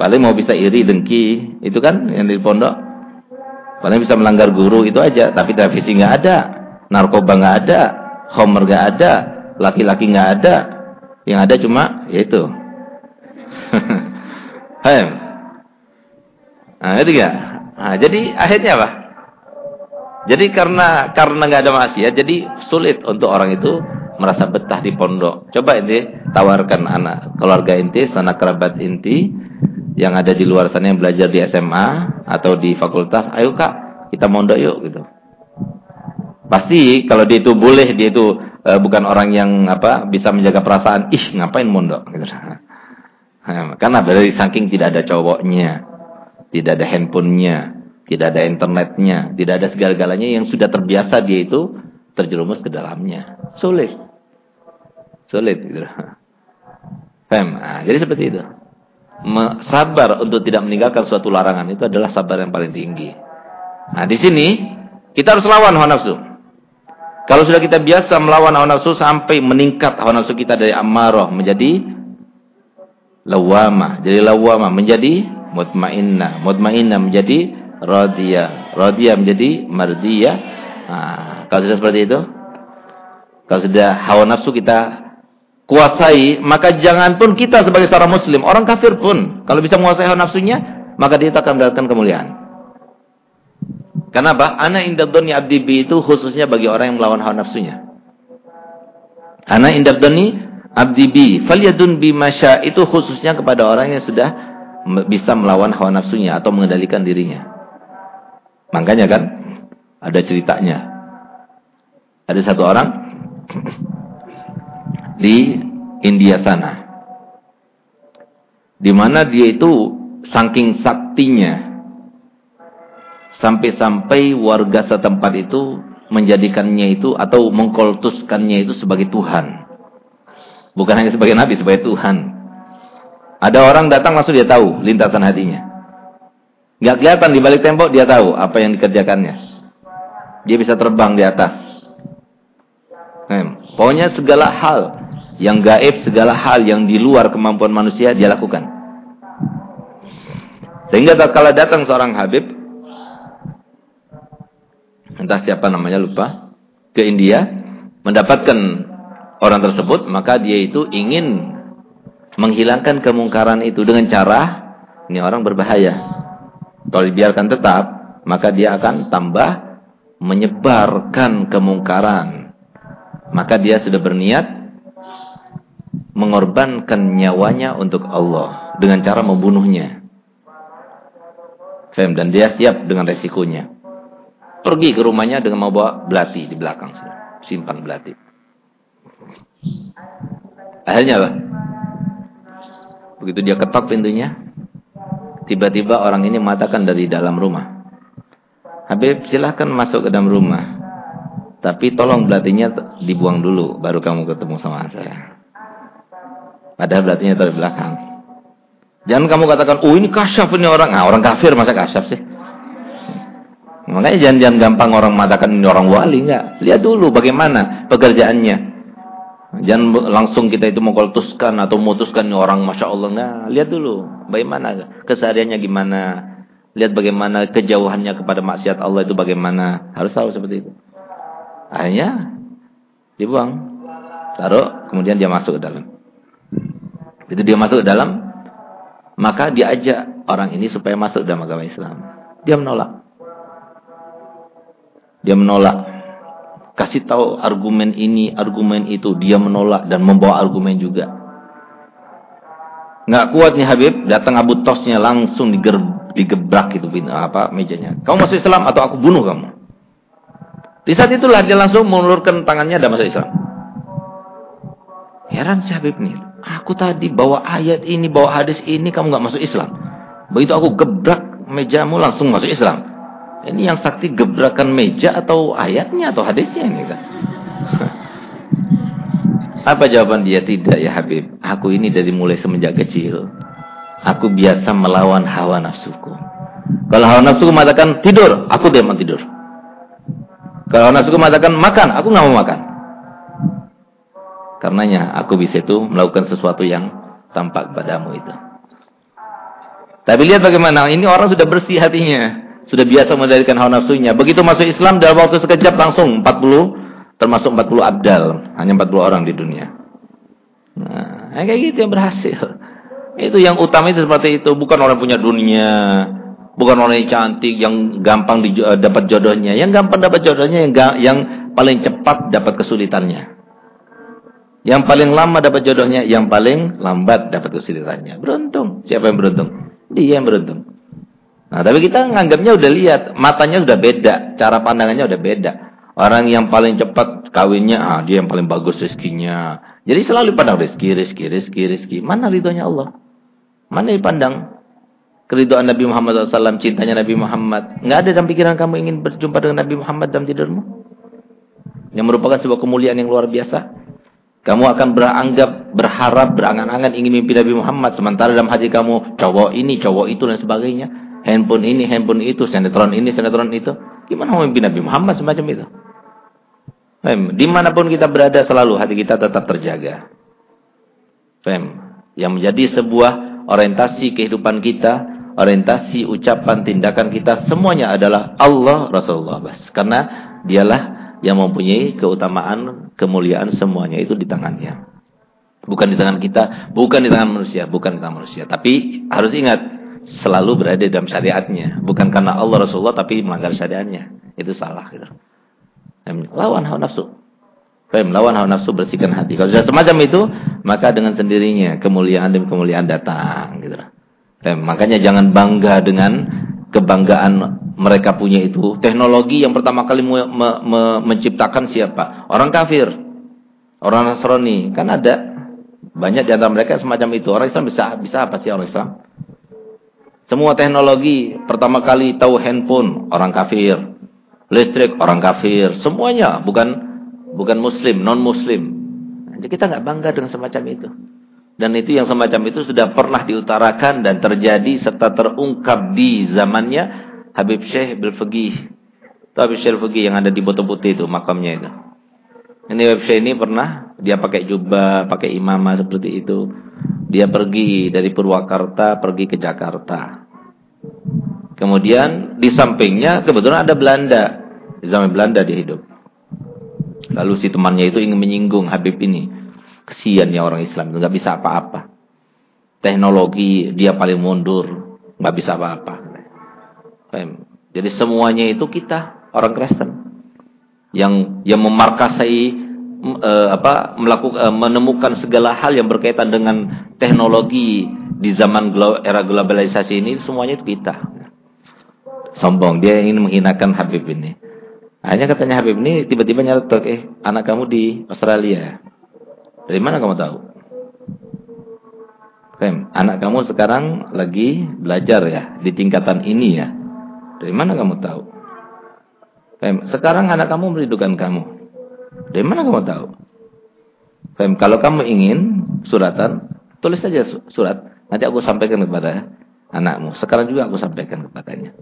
S1: Paling mau bisa iri, dengki, itu kan yang di pondok. Paling bisa melanggar guru itu aja, tapi televisi nggak ada, narkoba nggak ada, homer nggak ada, laki-laki nggak ada. Yang ada cuma yaitu. Hai. nah, itu ya. Nah, jadi akhirnya apa? Jadi karena karena nggak ada maksiat, jadi sulit untuk orang itu merasa betah di pondok. Coba ini tawarkan anak keluarga inti, sanak kerabat inti yang ada di luar sana yang belajar di SMA atau di fakultas, ayo kak kita mondok yuk gitu. Pasti kalau dia itu boleh, dia itu uh, bukan orang yang apa bisa menjaga perasaan, ih ngapain mondok gitu. Karena dari saking tidak ada cowoknya, tidak ada handphonenya, tidak ada internetnya, tidak ada segala-galanya yang sudah terbiasa dia itu terjerumus ke dalamnya. Sulit. Sulit gitu. Nah, jadi seperti itu. Sabar untuk tidak meninggalkan suatu larangan itu adalah sabar yang paling tinggi. Nah, di sini kita harus lawan hawa nafsu. Kalau sudah kita biasa melawan hawa nafsu sampai meningkat hawa nafsu kita dari amarah menjadi lawamah, jadi lawamah menjadi mutmainnah, mutmainnah menjadi radiyah. Radiyah menjadi mardiyah. Nah, kalau sudah seperti itu, kalau sudah hawa nafsu kita kuasai, maka jangan pun kita sebagai seorang muslim, orang kafir pun, kalau bisa menguasai hawa nafsunya, maka dia akan mendapatkan kemuliaan. Kenapa? Ana indah doni abdi bi itu khususnya bagi orang yang melawan hawa nafsunya. Ana indah doni abdi bi, falyadun bi masya itu khususnya kepada orang yang sudah bisa melawan hawa nafsunya atau mengendalikan dirinya. Makanya kan ada ceritanya. Ada satu orang di India sana. Di mana dia itu saking saktinya sampai-sampai warga setempat itu menjadikannya itu atau mengkultuskannya itu sebagai Tuhan. Bukan hanya sebagai nabi, sebagai Tuhan. Ada orang datang langsung dia tahu lintasan hatinya. Gak kelihatan di balik tembok dia tahu apa yang dikerjakannya. Dia bisa terbang di atas. Hmm. Pokoknya segala hal yang gaib, segala hal yang di luar kemampuan manusia dia lakukan. Sehingga tak datang seorang Habib, entah siapa namanya lupa, ke India, mendapatkan orang tersebut, maka dia itu ingin menghilangkan kemungkaran itu dengan cara ini orang berbahaya. Kalau dibiarkan tetap, maka dia akan tambah menyebarkan kemungkaran. Maka dia sudah berniat mengorbankan nyawanya untuk Allah dengan cara membunuhnya. Fem dan dia siap dengan resikonya. Pergi ke rumahnya dengan membawa belati di belakang, simpan belati. Akhirnya apa? Begitu dia ketok pintunya, tiba-tiba orang ini mengatakan dari dalam rumah. Habib silahkan masuk ke dalam rumah. Tapi tolong belatinya dibuang dulu, baru kamu ketemu sama saya. Padahal belatinya dari belakang. Jangan kamu katakan, oh ini kasyaf ini orang. Ah, orang kafir masa kasyaf sih? Makanya jangan-jangan gampang orang mengatakan ini orang wali. Enggak. Lihat dulu bagaimana pekerjaannya. Jangan langsung kita itu mengkultuskan atau memutuskan orang Masya Allah. Nah, lihat dulu bagaimana kesehariannya gimana. Lihat bagaimana kejauhannya kepada maksiat Allah itu bagaimana. Harus tahu seperti itu. Akhirnya dibuang. Taruh, kemudian dia masuk ke dalam. Itu dia masuk ke dalam, maka dia ajak orang ini supaya masuk dalam agama Islam. Dia menolak. Dia menolak kasih tahu argumen ini, argumen itu, dia menolak dan membawa argumen juga. Nggak kuat nih Habib, datang Abu Tosnya langsung diger, digebrak itu apa mejanya. Kamu masuk Islam atau aku bunuh kamu? Di saat itulah dia langsung mengulurkan tangannya dan masuk Islam. Heran si Habib nih. Aku tadi bawa ayat ini, bawa hadis ini, kamu nggak masuk Islam. Begitu aku gebrak mejamu langsung masuk Islam. Ini yang sakti gebrakan meja atau ayatnya atau hadisnya ini kan? Apa jawaban dia? Tidak ya Habib. Aku ini dari mulai semenjak kecil. Aku biasa melawan hawa nafsuku. Kalau hawa nafsuku mengatakan tidur, aku diam tidur. Kalau hawa nafsuku mengatakan makan, aku nggak mau makan. Karenanya aku bisa itu melakukan sesuatu yang tampak padamu itu. Tapi lihat bagaimana ini orang sudah bersih hatinya. Sudah biasa mengendalikan hawa nafsunya. Begitu masuk Islam dalam waktu sekejap langsung 40 termasuk 40 abdal. Hanya 40 orang di dunia. Nah, kayak gitu yang berhasil. Itu yang utama itu seperti itu. Bukan orang punya dunia. Bukan orang yang cantik, yang gampang uh, dapat jodohnya. Yang gampang dapat jodohnya, yang, yang paling cepat dapat kesulitannya. Yang paling lama dapat jodohnya, yang paling lambat dapat kesulitannya. Beruntung. Siapa yang beruntung? Dia yang beruntung. Nah, tapi kita nganggapnya udah lihat, matanya udah beda, cara pandangannya udah beda. Orang yang paling cepat kawinnya, ah dia yang paling bagus rezekinya. Jadi selalu pandang rezeki, rezeki, rezeki, rezeki. Mana ridhonya Allah? Mana dipandang? Keridhaan Nabi Muhammad SAW, cintanya Nabi Muhammad. Nggak ada dalam pikiran kamu ingin berjumpa dengan Nabi Muhammad dalam tidurmu? Yang merupakan sebuah kemuliaan yang luar biasa. Kamu akan beranggap, berharap, berangan-angan ingin mimpi Nabi Muhammad. Sementara dalam hati kamu, cowok ini, cowok itu, dan sebagainya handphone ini, handphone itu, sinetron ini, sinetron itu. Gimana mau mimpi Nabi Muhammad semacam itu? Fem, di mana pun kita berada selalu hati kita tetap terjaga. Fem, yang menjadi sebuah orientasi kehidupan kita, orientasi ucapan, tindakan kita, semuanya adalah Allah Rasulullah bas. Karena dialah yang mempunyai keutamaan, kemuliaan semuanya itu di tangannya. Bukan di tangan kita, bukan di tangan manusia, bukan di tangan manusia. Tapi harus ingat, selalu berada dalam syariatnya. Bukan karena Allah Rasulullah tapi melanggar syariatnya. Itu salah gitu. Lawan hawa nafsu. Lawan hawa nafsu bersihkan hati. Kalau sudah semacam itu, maka dengan sendirinya kemuliaan demi kemuliaan datang gitu. Makanya jangan bangga dengan kebanggaan mereka punya itu. Teknologi yang pertama kali me me menciptakan siapa? Orang kafir. Orang Nasrani. Kan ada Banyak di antara mereka semacam itu. Orang Islam bisa bisa apa sih orang Islam? Semua teknologi pertama kali tahu handphone orang kafir, listrik orang kafir, semuanya bukan bukan muslim, non muslim. Jadi kita nggak bangga dengan semacam itu. Dan itu yang semacam itu sudah pernah diutarakan dan terjadi serta terungkap di zamannya Habib Syekh Bilfaqih. Itu Habib Syekh Bilfaqih yang ada di Boto Putih itu makamnya itu. Ini Habib Syekh ini pernah dia pakai jubah, pakai imamah seperti itu. Dia pergi dari Purwakarta pergi ke Jakarta. Kemudian di sampingnya kebetulan ada Belanda. Di zaman Belanda dia hidup. Lalu si temannya itu ingin menyinggung Habib ini. Kesian ya orang Islam, nggak bisa apa-apa. Teknologi dia paling mundur, nggak bisa apa-apa. Jadi semuanya itu kita orang Kristen yang yang memarkasai uh, apa melakukan uh, menemukan segala hal yang berkaitan dengan teknologi di zaman era globalisasi ini semuanya itu kita sombong. Dia ingin menghinakan Habib ini. Hanya katanya Habib ini tiba-tiba nyatok, eh anak kamu di Australia. Dari mana kamu tahu? Fem, anak kamu sekarang lagi belajar ya di tingkatan ini ya. Dari mana kamu tahu? Fem, sekarang anak kamu merindukan kamu. Dari mana kamu tahu? Fem, kalau kamu ingin suratan, tulis saja surat. Nanti aku sampaikan kepada anakmu. Sekarang juga aku sampaikan kepadanya.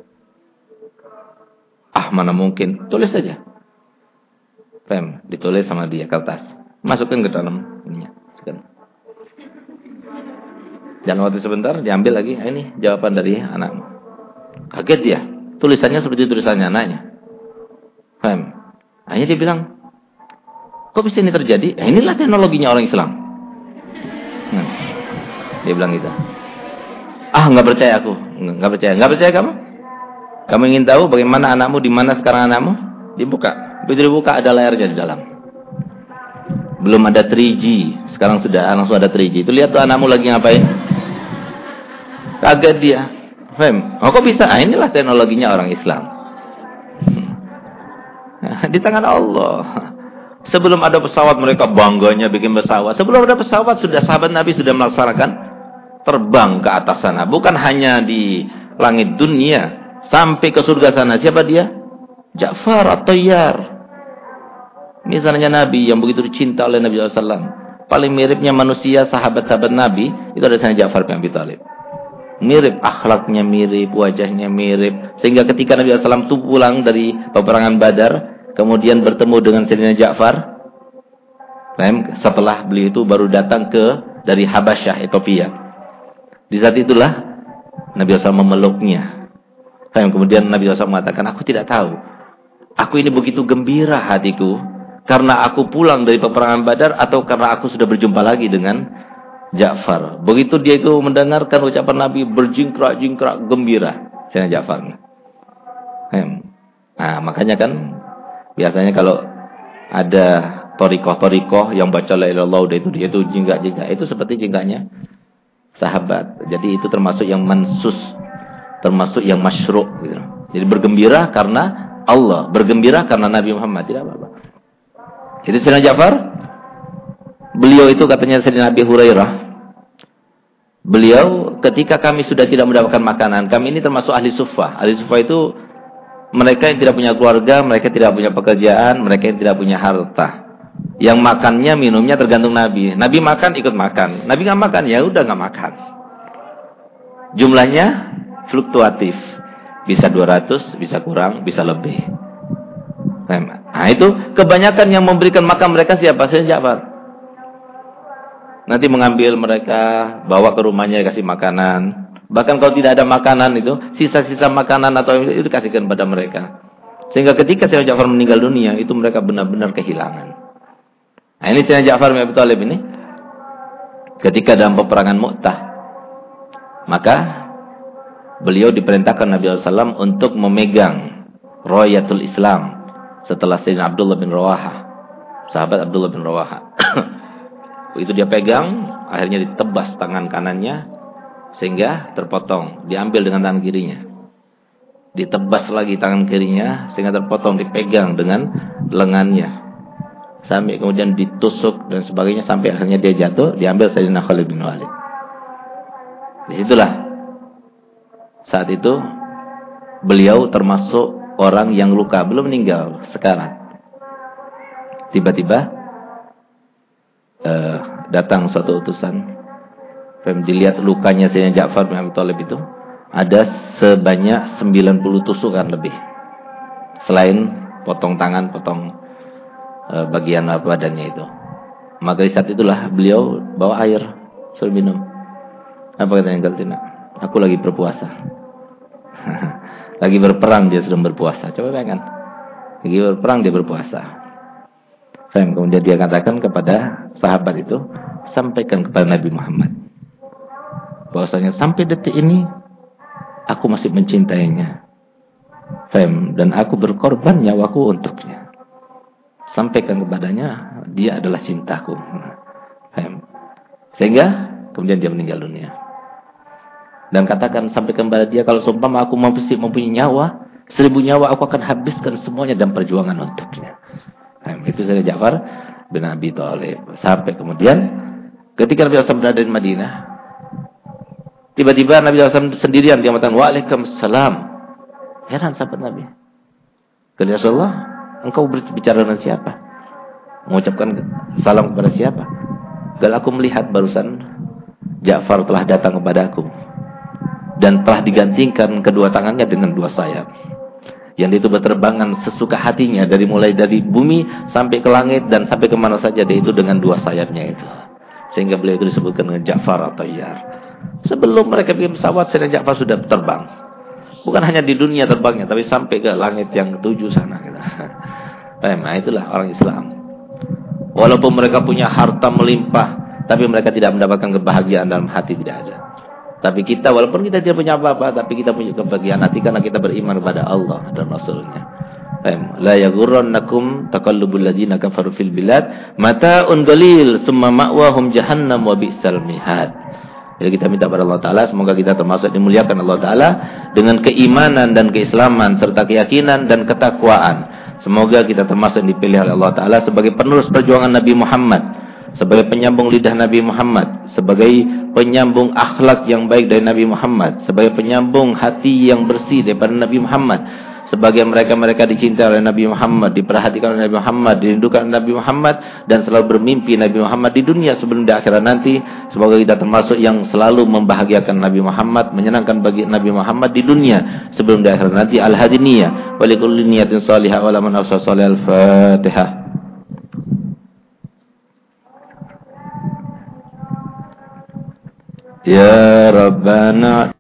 S1: Ah, mana mungkin. Tulis saja. Pem, ditulis sama dia kertas. Masukin ke dalam ininya. Jangan waktu sebentar diambil lagi. Ah, ini jawaban dari anakmu. Kaget dia. Tulisannya seperti tulisannya anaknya. Pem. Akhirnya dia bilang, kok bisa ini terjadi? Eh, inilah teknologinya orang Islam. Hmm. Dia bilang gitu. Ah, nggak percaya aku. Nggak percaya. Nggak percaya kamu? Kamu ingin tahu bagaimana anakmu di mana sekarang anakmu? Dibuka. Begitu dibuka ada layarnya di dalam. Belum ada 3G, sekarang sudah langsung ada 3G. Itu lihat tuh anakmu lagi ngapain? Kaget dia. Fem, oh kok bisa? Ah, inilah teknologinya orang Islam. di tangan Allah. Sebelum ada pesawat mereka bangganya bikin pesawat. Sebelum ada pesawat sudah sahabat Nabi sudah melaksanakan terbang ke atas sana. Bukan hanya di langit dunia, Sampai ke surga sana. Siapa dia? Ja'far atau Yar. Misalnya Nabi yang begitu dicinta oleh Nabi SAW. Paling miripnya manusia, sahabat-sahabat Nabi. Itu ada sana Ja'far bin Abi Talib. Mirip, akhlaknya mirip, wajahnya mirip. Sehingga ketika Nabi SAW itu pulang dari peperangan Badar. Kemudian bertemu dengan Sayyidina Ja'far. Setelah beliau itu baru datang ke dari Habasyah, Ethiopia. Di saat itulah Nabi SAW memeluknya. Kemudian Nabi SAW mengatakan, aku tidak tahu. Aku ini begitu gembira hatiku. Karena aku pulang dari peperangan badar atau karena aku sudah berjumpa lagi dengan Ja'far. Begitu dia itu mendengarkan ucapan Nabi berjingkrak-jingkrak gembira. Saya Ja'far. Nah makanya kan biasanya kalau ada torikoh-torikoh yang baca la ilallah udah itu dia itu jingkrak-jingkrak. Itu seperti jingkraknya sahabat. Jadi itu termasuk yang mansus termasuk yang masyru' gitu. Jadi bergembira karena Allah, bergembira karena Nabi Muhammad, tidak apa-apa. Jadi Sayyidina Ja'far beliau itu katanya Sayyidina Nabi Hurairah Beliau ketika kami sudah tidak mendapatkan makanan, kami ini termasuk ahli sufa. Ahli sufa itu mereka yang tidak punya keluarga, mereka tidak punya pekerjaan, mereka yang tidak punya harta. Yang makannya, minumnya tergantung Nabi. Nabi makan, ikut makan. Nabi nggak makan, ya udah nggak makan. Jumlahnya fluktuatif. Bisa 200, bisa kurang, bisa lebih. Nah itu kebanyakan yang memberikan makan mereka siapa? Saya Ja'far. Nanti mengambil mereka, bawa ke rumahnya, kasih makanan. Bahkan kalau tidak ada makanan itu, sisa-sisa makanan atau itu dikasihkan pada mereka. Sehingga ketika Sayyidina Ja'far meninggal dunia, itu mereka benar-benar kehilangan. Nah ini Sayyidina Ja'far bin Abi Thalib ini. Ketika dalam peperangan Mu'tah. Maka beliau diperintahkan Nabi SAW untuk memegang Royatul Islam setelah Sayyidina Abdullah bin Rawaha sahabat Abdullah bin Rawaha itu dia pegang akhirnya ditebas tangan kanannya sehingga terpotong diambil dengan tangan kirinya ditebas lagi tangan kirinya sehingga terpotong dipegang dengan lengannya sampai kemudian ditusuk dan sebagainya sampai akhirnya dia jatuh, diambil Sayyidina Khalid bin Walid. Di situlah saat itu beliau termasuk orang yang luka, belum meninggal sekarang. Tiba-tiba uh, datang suatu utusan, dilihat lukanya Sayyidina Ja'far bin Abi Thalib itu ada sebanyak 90 tusukan lebih. Selain potong tangan, potong uh, bagian badannya itu. Maka di saat itulah beliau bawa air, suruh minum. Apa katanya Galtina? Aku lagi berpuasa. lagi berperang dia sedang berpuasa. Coba bayangkan. Lagi berperang dia berpuasa. Faham? Kemudian dia katakan kepada sahabat itu, sampaikan kepada Nabi Muhammad. Bahwasanya sampai detik ini aku masih mencintainya. Faham? Dan aku berkorban nyawaku untuknya. Sampaikan kepadanya, dia adalah cintaku. Faham? Sehingga kemudian dia meninggal dunia dan katakan sampai kepada dia kalau seumpama aku mempunyai nyawa, seribu nyawa aku akan habiskan semuanya dalam perjuangan untuknya. Nah, itu saya Ja'far bin Abi Thalib. Sampai kemudian ketika Nabi SAW berada di Madinah, tiba-tiba Nabi SAW sendirian dia mengatakan Waalaikumsalam. Heran sahabat Nabi. Kata Rasulullah, engkau berbicara dengan siapa? Mengucapkan salam kepada siapa? Kalau aku melihat barusan Ja'far telah datang kepada aku dan telah digantikan kedua tangannya dengan dua sayap. Yang itu berterbangan sesuka hatinya dari mulai dari bumi sampai ke langit dan sampai ke mana saja dia itu dengan dua sayapnya itu. Sehingga beliau itu disebutkan dengan Ja'far atau Yar. Sebelum mereka bikin pesawat, Sayyidina Ja'far sudah terbang. Bukan hanya di dunia terbangnya, tapi sampai ke langit yang ketujuh sana. Gitu. Nah, itulah orang Islam. Walaupun mereka punya harta melimpah, tapi mereka tidak mendapatkan kebahagiaan dalam hati, tidak ada. Tapi kita walaupun kita tidak punya apa-apa, tapi kita punya kebahagiaan hati karena kita beriman kepada Allah dan Rasulnya. La yaghurrannakum taqallubul ladzina kafaru fil bilad mata'un qalil tsumma ma'wahum jahannam wa bi'sal mihad. Jadi kita minta kepada Allah Ta'ala Semoga kita termasuk dimuliakan Allah Ta'ala Dengan keimanan dan keislaman Serta keyakinan dan ketakwaan. Semoga kita termasuk dipilih oleh Allah Ta'ala Sebagai penerus perjuangan Nabi Muhammad sebagai penyambung lidah Nabi Muhammad, sebagai penyambung akhlak yang baik dari Nabi Muhammad, sebagai penyambung hati yang bersih daripada Nabi Muhammad, sebagai mereka-mereka dicintai oleh Nabi Muhammad, diperhatikan oleh Nabi Muhammad, dirindukan oleh Nabi Muhammad dan selalu bermimpi Nabi Muhammad di dunia sebelum di akhirat nanti. Semoga kita termasuk yang selalu membahagiakan Nabi Muhammad, menyenangkan bagi Nabi Muhammad di dunia sebelum di akhirat nanti. Al-hadiniyah wa likulli niyatin salihah wa al-fatihah. Ya Rabbana